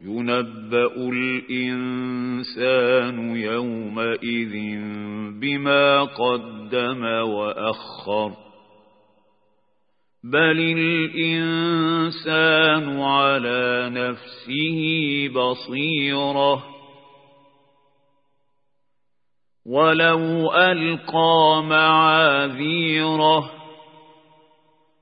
ينبأ الإنسان يومئذ بما قدم وأخر بل الإنسان على نفسه بصيرة ولو ألقى معاذيره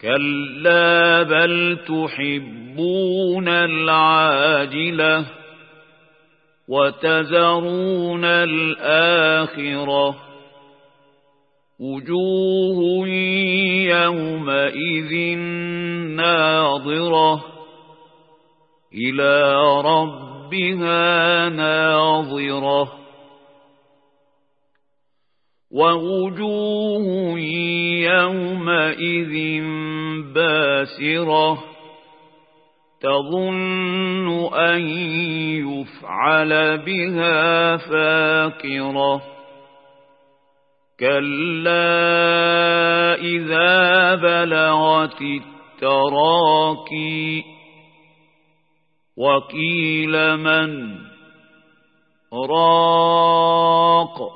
كلا بل تحبون العاجلة وتذرون الآخرة وجوه يومئذ ناظرة إلى ربها ناظرة ووجوه يومئذ باسرة تظن أن يفعل بها فاقرة كلا إذا بلغت التراكي وقيل من راق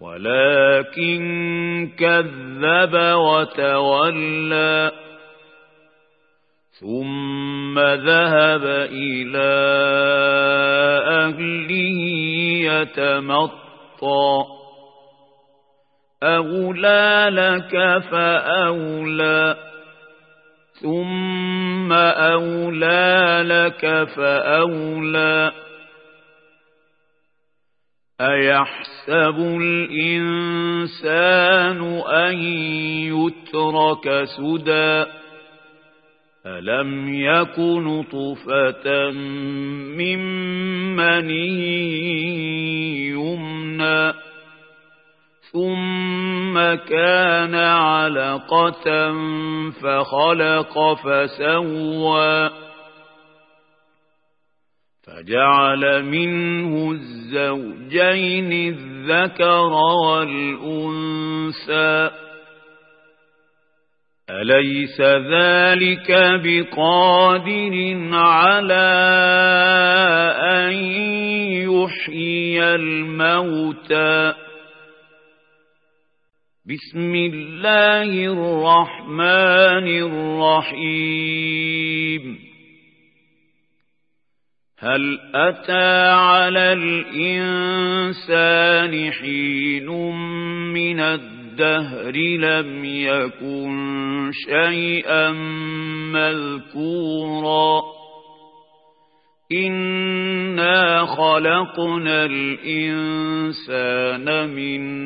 ولكن كذب وتولى ثم ذهب إلى أهله يتمطى أولى لك فأولى ثم أولى لك فأولى أيحسب الإنسان أن يترك سدى ألم يكن طفة من مني يمنى ثم كان علقة فخلق فسوى فجعل منه الزوجين الذكر والأنثى. أليس ذلك بقادر على أن يحيي الموتى؟ بسم الله الرحمن الرحيم. هل أتى على الإنسان حين من الدهر لم يكن شيئا مذكورا إنا خلقنا الإنسان من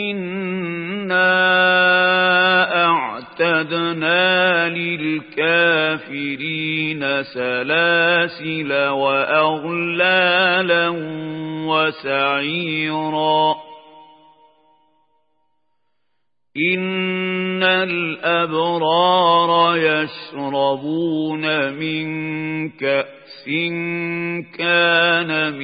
إنا أعتدنا للكافرين سلاسل وأغلالا وسعيرا إن الأبرار يشربون من كأس كان مزاجها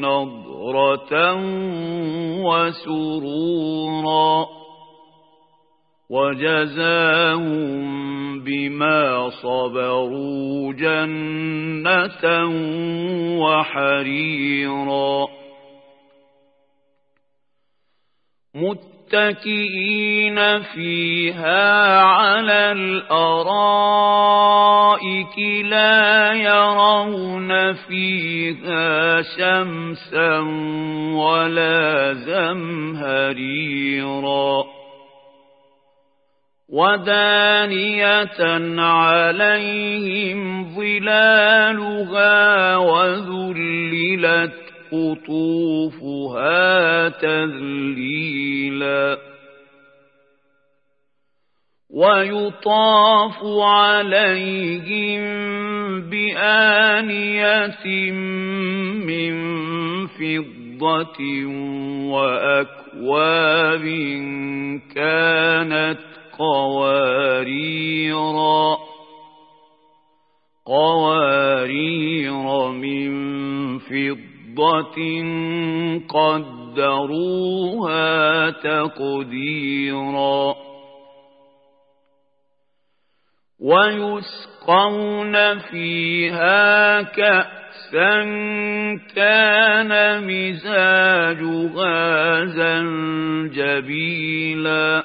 نضرة وسرورا وجزاهم بما صبروا جنة وحريرا متكئين فيها على الأرائك لا يرون فيها شمسا ولا زمهريرا ودانية عليهم ظلالها وذللت قطوفها تذليلا ويطاف عليهم بآنية من فضة وأكواب كانت قواريرا قوارير من فضة قدروها تقديرا ويسقون فيها كأسا كان مزاجها زنجبيلا